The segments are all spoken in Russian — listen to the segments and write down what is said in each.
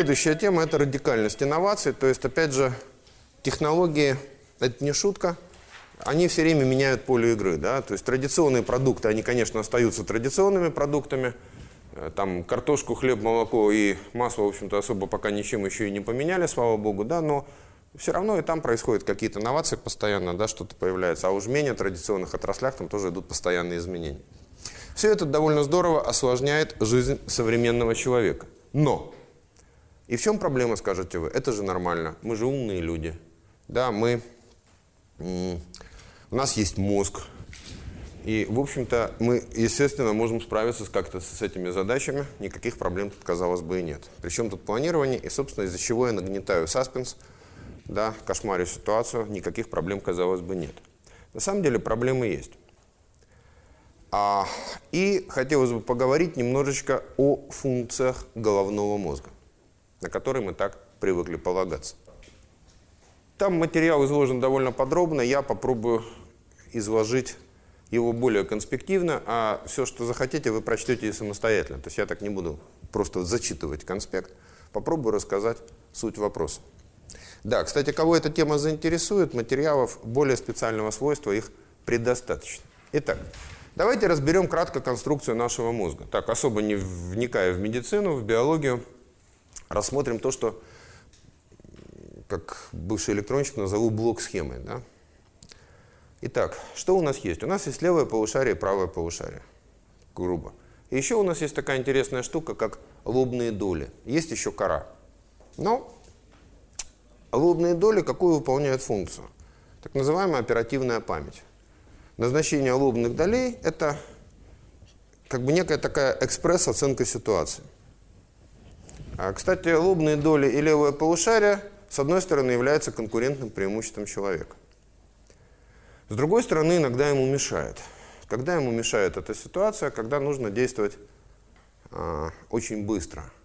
Следующая тема – это радикальность инноваций. То есть, опять же, технологии – это не шутка. Они все время меняют поле игры. Да? То есть традиционные продукты, они, конечно, остаются традиционными продуктами. Э, там картошку, хлеб, молоко и масло, в общем-то, особо пока ничем еще и не поменяли, слава богу. Да? Но все равно и там происходят какие-то инновации постоянно, да, что-то появляется. А уж в менее традиционных отраслях там тоже идут постоянные изменения. Все это довольно здорово осложняет жизнь современного человека. Но! И в чем проблема, скажете вы? Это же нормально. Мы же умные люди. Да, мы... У нас есть мозг. И, в общем-то, мы, естественно, можем справиться как-то с этими задачами. Никаких проблем тут, казалось бы, и нет. Причем тут планирование, и, собственно, из-за чего я нагнетаю саспенс – да, кошмарю ситуацию, никаких проблем, казалось бы, нет. На самом деле проблемы есть. А, и хотелось бы поговорить немножечко о функциях головного мозга, на которые мы так привыкли полагаться. Там материал изложен довольно подробно, я попробую изложить его более конспективно, а все, что захотите, вы прочтете самостоятельно. То есть я так не буду просто зачитывать конспект, попробую рассказать суть вопроса. Да, кстати, кого эта тема заинтересует, материалов более специального свойства их предостаточно. Итак, давайте разберем кратко конструкцию нашего мозга. Так, особо не вникая в медицину, в биологию, рассмотрим то, что, как бывший электронщик назову блок-схемой. Да? Итак, что у нас есть? У нас есть левое полушарие и правое полушарие, грубо. И еще у нас есть такая интересная штука, как лобные доли. Есть еще кора. Но лобные доли какую выполняют функцию? Так называемая оперативная память. Назначение лобных долей – это как бы некая такая экспресс-оценка ситуации. А, кстати, лобные доли и левое полушарие, с одной стороны, являются конкурентным преимуществом человека. С другой стороны, иногда ему мешает. Когда ему мешает эта ситуация, когда нужно действовать э, очень быстро –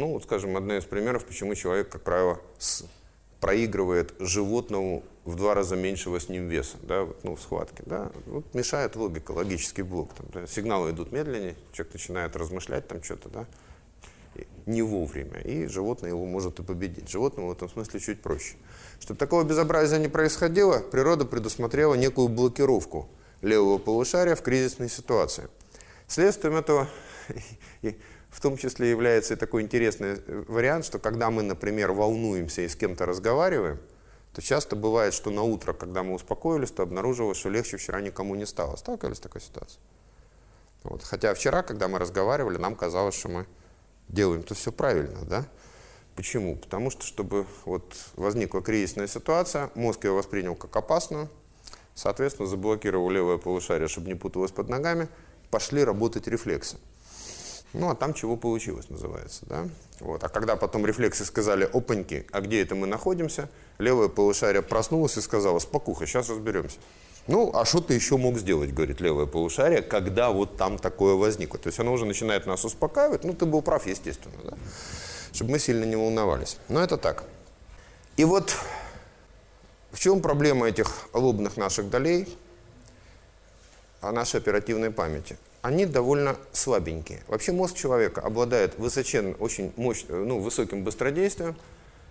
ну, вот, скажем, одна из примеров, почему человек, как правило, с, проигрывает животному в два раза меньшего с ним веса, да, ну, в схватке, да, вот мешает логика, логический блок, там, да, сигналы идут медленнее, человек начинает размышлять там что-то, да, не вовремя, и животное его может и победить. Животному в этом смысле чуть проще. Чтобы такого безобразия не происходило, природа предусмотрела некую блокировку левого полушария в кризисной ситуации. Следствием этого в том числе является и такой интересный э, вариант, что когда мы, например, волнуемся и с кем-то разговариваем, то часто бывает, что на утро, когда мы успокоились, то обнаружилось, что легче вчера никому не стало. Сталкивались с такой ситуацией? Вот. Хотя вчера, когда мы разговаривали, нам казалось, что мы делаем то все правильно, да? Почему? Потому что, чтобы вот возникла кризисная ситуация, мозг ее воспринял как опасную, соответственно, заблокировал левое полушарие, чтобы не путалось под ногами, пошли работать рефлексы. Ну, а там чего получилось, называется, да? Вот. А когда потом рефлексы сказали, опаньки, а где это мы находимся? Левое полушарие проснулось и сказала, спокуха, сейчас разберемся. Ну, а что ты еще мог сделать, говорит левое полушарие, когда вот там такое возникло? То есть оно уже начинает нас успокаивать, ну, ты был прав, естественно, да? Чтобы мы сильно не волновались. Но это так. И вот в чем проблема этих лобных наших долей, о нашей оперативной памяти – они довольно слабенькие. Вообще мозг человека обладает высоченным, очень мощным, ну, высоким быстродействием,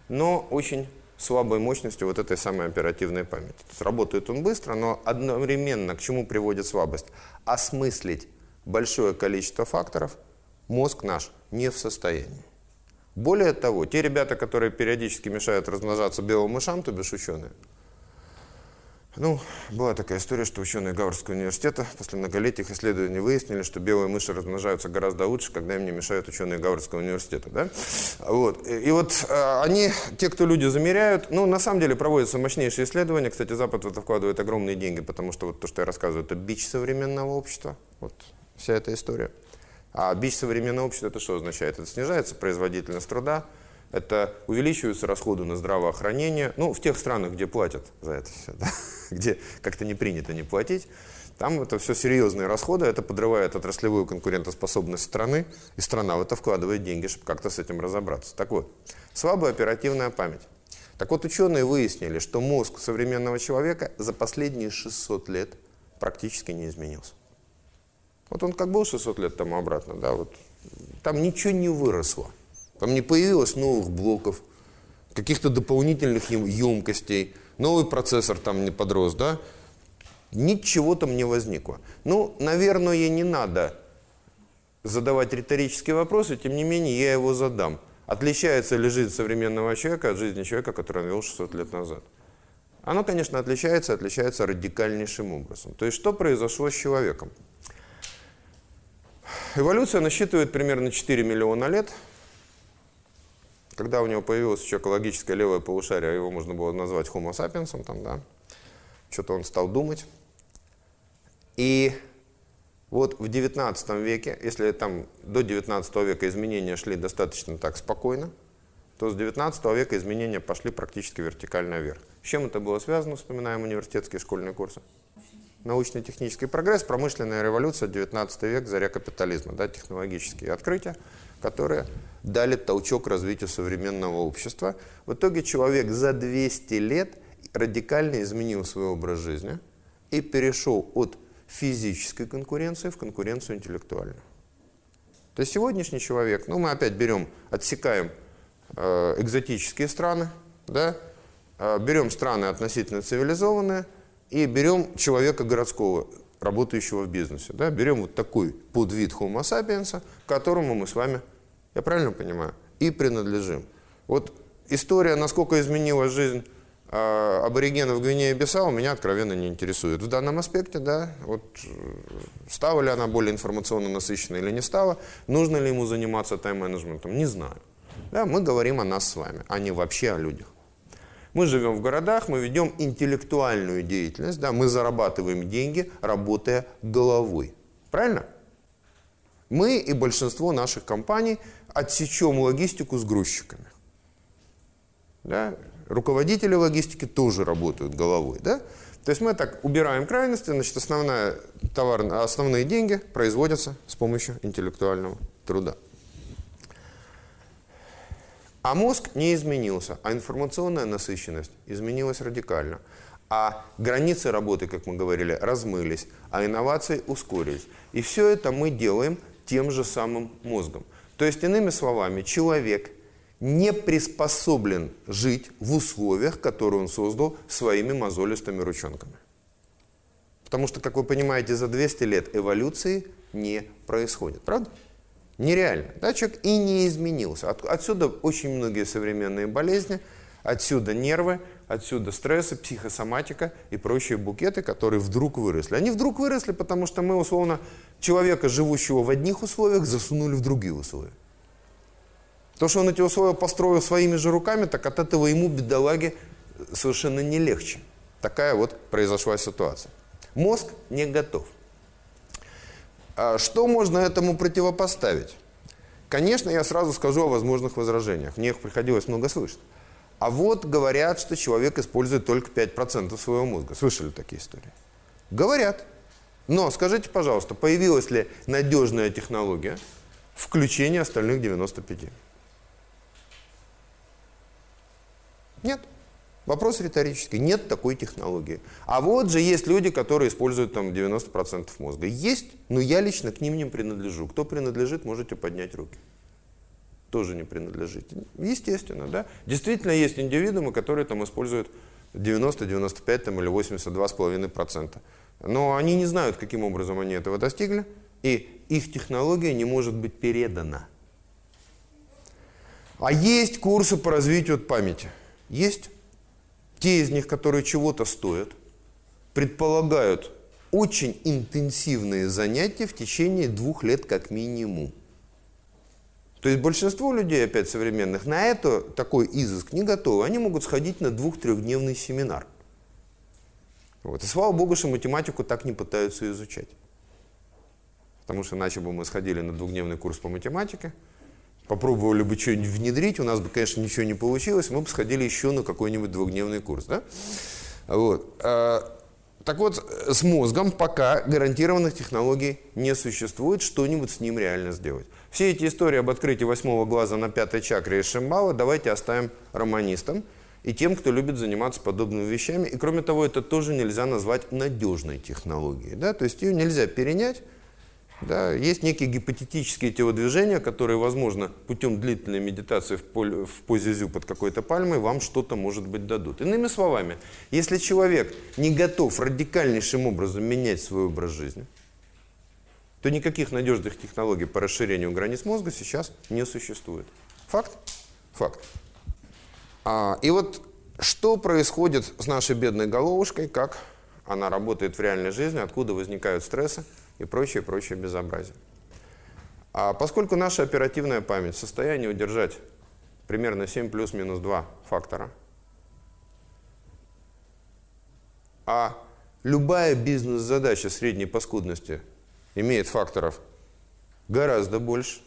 но очень слабой мощностью вот этой самой оперативной памяти. То есть работает он быстро, но одновременно к чему приводит слабость? Осмыслить большое количество факторов мозг наш не в состоянии. Более того, те ребята, которые периодически мешают размножаться белым мышам, то бишь ученые, ну, была такая история, что ученые Гавардского университета после многолетних исследований выяснили, что белые мыши размножаются гораздо лучше, когда им не мешают ученые Гавардского университета. Да? Вот. И вот э, они, те, кто люди замеряют, ну, на самом деле проводятся мощнейшие исследования. Кстати, Запад в это вкладывает огромные деньги, потому что вот то, что я рассказываю, это бич современного общества. Вот вся эта история. А бич современного общества это что означает? Это снижается производительность труда, это увеличиваются расходы на здравоохранение. Ну, в тех странах, где платят за это все, да? где как-то не принято не платить, там это все серьезные расходы, это подрывает отраслевую конкурентоспособность страны, и страна в это вкладывает деньги, чтобы как-то с этим разобраться. Так вот, слабая оперативная память. Так вот, ученые выяснили, что мозг современного человека за последние 600 лет практически не изменился. Вот он как был 600 лет тому обратно, да, вот Там ничего не выросло. Там не появилось новых блоков, каких-то дополнительных емкостей, новый процессор там не подрос, да? Ничего там не возникло. Ну, наверное, не надо задавать риторические вопросы, тем не менее я его задам. Отличается ли жизнь современного человека от жизни человека, который он вел 600 лет назад? Оно, конечно, отличается, отличается радикальнейшим образом. То есть, что произошло с человеком? Эволюция насчитывает примерно 4 миллиона лет. Когда у него появилось еще экологическое левое полушарие, его можно было назвать Homo sapiens, там, да, что-то он стал думать. И вот в 19 веке, если там до 19 века изменения шли достаточно так спокойно, то с 19 века изменения пошли практически вертикально вверх. С чем это было связано, вспоминаем университетские школьные курсы? Научно-технический прогресс, промышленная революция, 19 век, заря капитализма, да, технологические открытия, которые дали толчок развитию современного общества. В итоге человек за 200 лет радикально изменил свой образ жизни и перешел от физической конкуренции в конкуренцию интеллектуальную. То есть сегодняшний человек, ну мы опять берем, отсекаем э, экзотические страны, да, э, берем страны относительно цивилизованные и берем человека городского, работающего в бизнесе. Да, берем вот такой подвид Homo sapiens, которому мы с вами, я правильно понимаю, и принадлежим. Вот история, насколько изменила жизнь а аборигенов Гвинеи-Бисау меня откровенно не интересует. В данном аспекте, да, вот э, стала ли она более информационно насыщенной или не стала, нужно ли ему заниматься тайм-менеджментом, не знаю. Да, мы говорим о нас с вами, а не вообще о людях. Мы живем в городах, мы ведем интеллектуальную деятельность, да, мы зарабатываем деньги, работая головой. Правильно? Мы и большинство наших компаний отсечем логистику с грузчиками. Да? руководители логистики тоже работают головой. Да? То есть мы так убираем крайности, значит, основная товар, основные деньги производятся с помощью интеллектуального труда. А мозг не изменился, а информационная насыщенность изменилась радикально. А границы работы, как мы говорили, размылись, а инновации ускорились. И все это мы делаем тем же самым мозгом. То есть, иными словами, человек не приспособлен жить в условиях, которые он создал своими мозолистыми ручонками. Потому что, как вы понимаете, за 200 лет эволюции не происходит. Правда? Нереально. Да, человек и не изменился. От, отсюда очень многие современные болезни, отсюда нервы, отсюда стрессы, психосоматика и прочие букеты, которые вдруг выросли. Они вдруг выросли, потому что мы, условно, человека, живущего в одних условиях, засунули в другие условия. То, что он эти условия построил своими же руками, так от этого ему, бедолаге, совершенно не легче. Такая вот произошла ситуация. Мозг не готов. А что можно этому противопоставить? Конечно, я сразу скажу о возможных возражениях. Мне их приходилось много слышать. А вот говорят, что человек использует только 5% своего мозга. Слышали такие истории? Говорят. Но скажите, пожалуйста, появилась ли надежная технология включения остальных 95%? Нет. Вопрос риторический. Нет такой технологии. А вот же есть люди, которые используют там 90% мозга. Есть, но я лично к ним не принадлежу. Кто принадлежит, можете поднять руки. Тоже не принадлежите. Естественно, да. Действительно есть индивидуумы, которые там используют 90, 95 там, или 82,5%. Но они не знают, каким образом они этого достигли, и их технология не может быть передана. А есть курсы по развитию памяти. Есть те из них, которые чего-то стоят, предполагают очень интенсивные занятия в течение двух лет как минимум. То есть большинство людей, опять современных, на это такой изыск не готовы. Они могут сходить на двух-трехдневный семинар. Вот. И слава богу, что математику так не пытаются изучать. Потому что иначе бы мы сходили на двухдневный курс по математике, попробовали бы что-нибудь внедрить, у нас бы, конечно, ничего не получилось, мы бы сходили еще на какой-нибудь двухдневный курс. Да? Вот. А, так вот, с мозгом пока гарантированных технологий не существует, что-нибудь с ним реально сделать. Все эти истории об открытии восьмого глаза на пятой чакре из Шимбала давайте оставим романистам и тем, кто любит заниматься подобными вещами. И кроме того, это тоже нельзя назвать надежной технологией. Да? То есть ее нельзя перенять, Да, есть некие гипотетические телодвижения, которые, возможно, путем длительной медитации в, поле, в позе зю под какой-то пальмой вам что-то, может быть, дадут. Иными словами, если человек не готов радикальнейшим образом менять свой образ жизни, то никаких надежных технологий по расширению границ мозга сейчас не существует. Факт? Факт. А, и вот что происходит с нашей бедной головушкой, как она работает в реальной жизни, откуда возникают стрессы и прочее, прочее безобразие. А поскольку наша оперативная память в состоянии удержать примерно 7 плюс-минус 2 фактора, а любая бизнес-задача средней паскудности имеет факторов гораздо больше,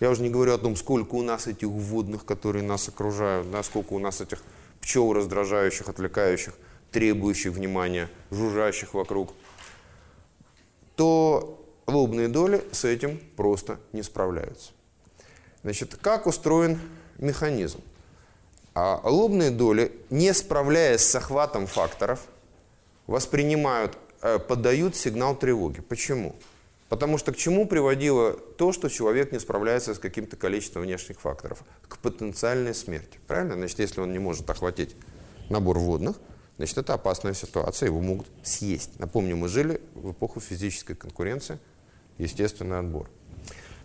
я уже не говорю о том, сколько у нас этих вводных, которые нас окружают, да, сколько у нас этих пчел раздражающих, отвлекающих, требующих внимания, жужжащих вокруг, то лобные доли с этим просто не справляются. Значит, как устроен механизм? А лобные доли, не справляясь с охватом факторов, воспринимают, э, подают сигнал тревоги. Почему? Потому что к чему приводило то, что человек не справляется с каким-то количеством внешних факторов? К потенциальной смерти. Правильно? Значит, если он не может охватить набор водных, значит, это опасная ситуация, его могут съесть. Напомню, мы жили в эпоху физической конкуренции, естественный отбор.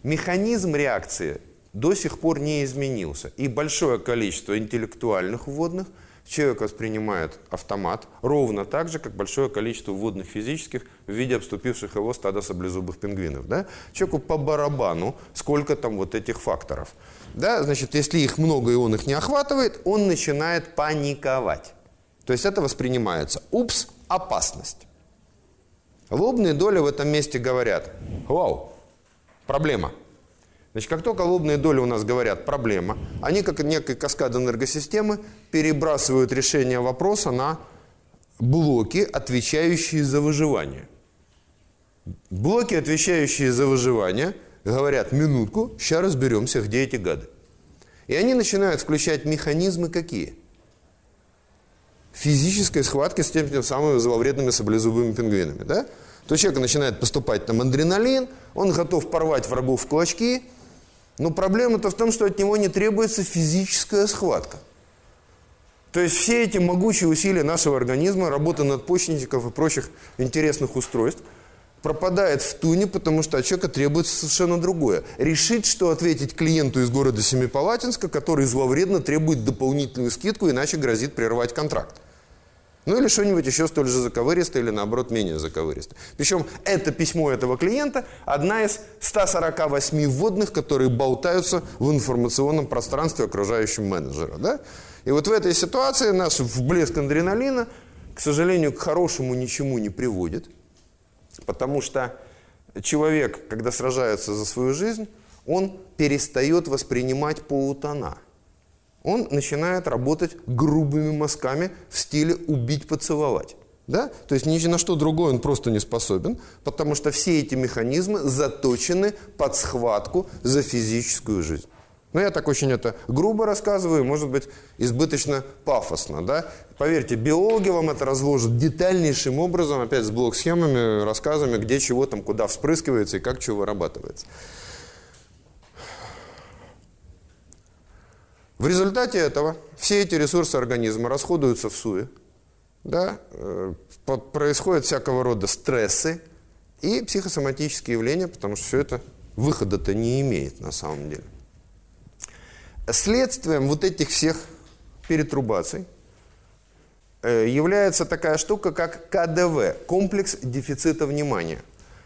Механизм реакции до сих пор не изменился. И большое количество интеллектуальных вводных – человек воспринимает автомат ровно так же, как большое количество водных физических в виде обступивших его стада саблезубых пингвинов. Да? Человеку по барабану, сколько там вот этих факторов. Да? Значит, если их много и он их не охватывает, он начинает паниковать. То есть это воспринимается. Упс, опасность. Лобные доли в этом месте говорят, вау, проблема – Значит, как только лобные доли у нас говорят «проблема», они, как некая каскад энергосистемы, перебрасывают решение вопроса на блоки, отвечающие за выживание. Блоки, отвечающие за выживание, говорят «минутку, сейчас разберемся, где эти гады». И они начинают включать механизмы какие? Физической схватки с теми самыми зловредными саблезубыми пингвинами. Да? То человек начинает поступать там адреналин, он готов порвать врагов в клочки, но проблема-то в том, что от него не требуется физическая схватка. То есть все эти могучие усилия нашего организма, работа надпочечников и прочих интересных устройств, пропадает в туне, потому что от человека требуется совершенно другое. Решить, что ответить клиенту из города Семипалатинска, который зловредно требует дополнительную скидку, иначе грозит прервать контракт. Ну или что-нибудь еще столь же заковыристое или наоборот менее заковыристое. Причем это письмо этого клиента одна из 148 вводных, которые болтаются в информационном пространстве окружающим менеджера. Да? И вот в этой ситуации наш вблеск адреналина, к сожалению, к хорошему ничему не приводит. Потому что человек, когда сражается за свою жизнь, он перестает воспринимать полутона – он начинает работать грубыми мазками в стиле «убить, поцеловать». Да? То есть ни на что другое он просто не способен, потому что все эти механизмы заточены под схватку за физическую жизнь. Но я так очень это грубо рассказываю, может быть, избыточно пафосно. Да? Поверьте, биологи вам это разложат детальнейшим образом, опять с блок-схемами, рассказами, где чего там, куда вспрыскивается и как чего вырабатывается. В результате этого все эти ресурсы организма расходуются в суе, да, э, происходят всякого рода стрессы и психосоматические явления, потому что все это выхода-то не имеет на самом деле. Следствием вот этих всех перетрубаций э, является такая штука, как КДВ – комплекс дефицита внимания,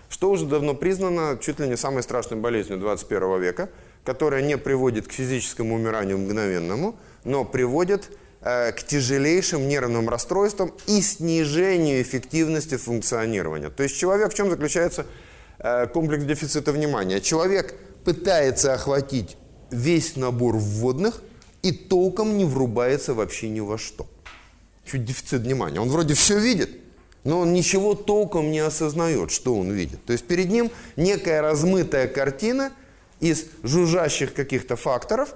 что уже давно признано чуть ли не самой страшной болезнью 21 века – которая не приводит к физическому умиранию мгновенному, но приводит э, к тяжелейшим нервным расстройствам и снижению эффективности функционирования. То есть человек, в чем заключается э, комплекс дефицита внимания? Человек пытается охватить весь набор вводных и толком не врубается вообще ни во что. Чуть дефицит внимания. Он вроде все видит, но он ничего толком не осознает, что он видит. То есть перед ним некая размытая картина – из жужжащих каких-то факторов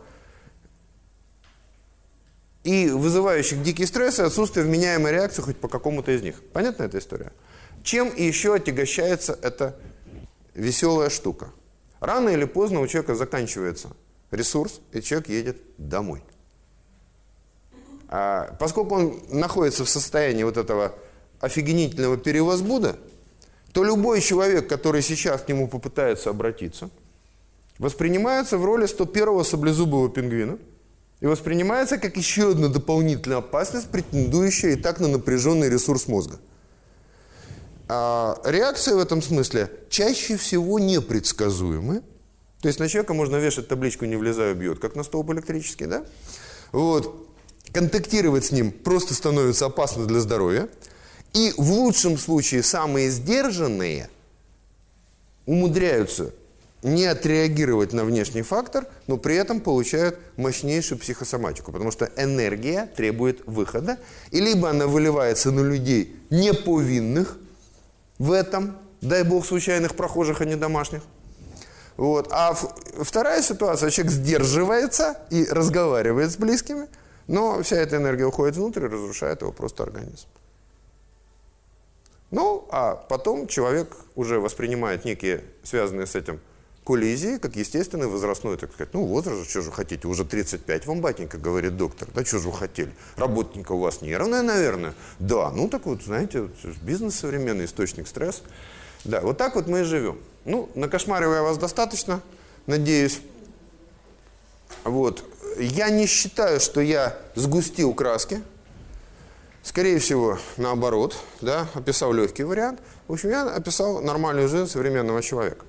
и вызывающих дикий стресс и отсутствие вменяемой реакции хоть по какому-то из них. Понятна эта история? Чем еще отягощается эта веселая штука. Рано или поздно у человека заканчивается ресурс, и человек едет домой. А поскольку он находится в состоянии вот этого офигенительного перевозбуда, то любой человек, который сейчас к нему попытается обратиться, воспринимается в роли 101-го саблезубого пингвина и воспринимается как еще одна дополнительная опасность, претендующая и так на напряженный ресурс мозга. А реакция в этом смысле чаще всего непредсказуемы. То есть на человека можно вешать табличку «не влезаю, бьет», как на столб электрический, да? Вот. Контактировать с ним просто становится опасно для здоровья. И в лучшем случае самые сдержанные умудряются не отреагировать на внешний фактор, но при этом получают мощнейшую психосоматику, потому что энергия требует выхода, и либо она выливается на людей неповинных в этом, дай бог случайных прохожих, а не домашних. Вот. А вторая ситуация, человек сдерживается и разговаривает с близкими, но вся эта энергия уходит внутрь и разрушает его просто организм. Ну, а потом человек уже воспринимает некие связанные с этим коллизии, как естественный возрастной, так сказать, ну, возраст, что же хотите, уже 35 вам, батенька, говорит доктор, да, что же вы хотели? Работника у вас нервная, наверное? Да, ну, так вот, знаете, бизнес современный, источник стресса. Да, вот так вот мы и живем. Ну, накошмаривая вас достаточно, надеюсь. Вот. Я не считаю, что я сгустил краски. Скорее всего, наоборот, да, описал легкий вариант. В общем, я описал нормальную жизнь современного человека.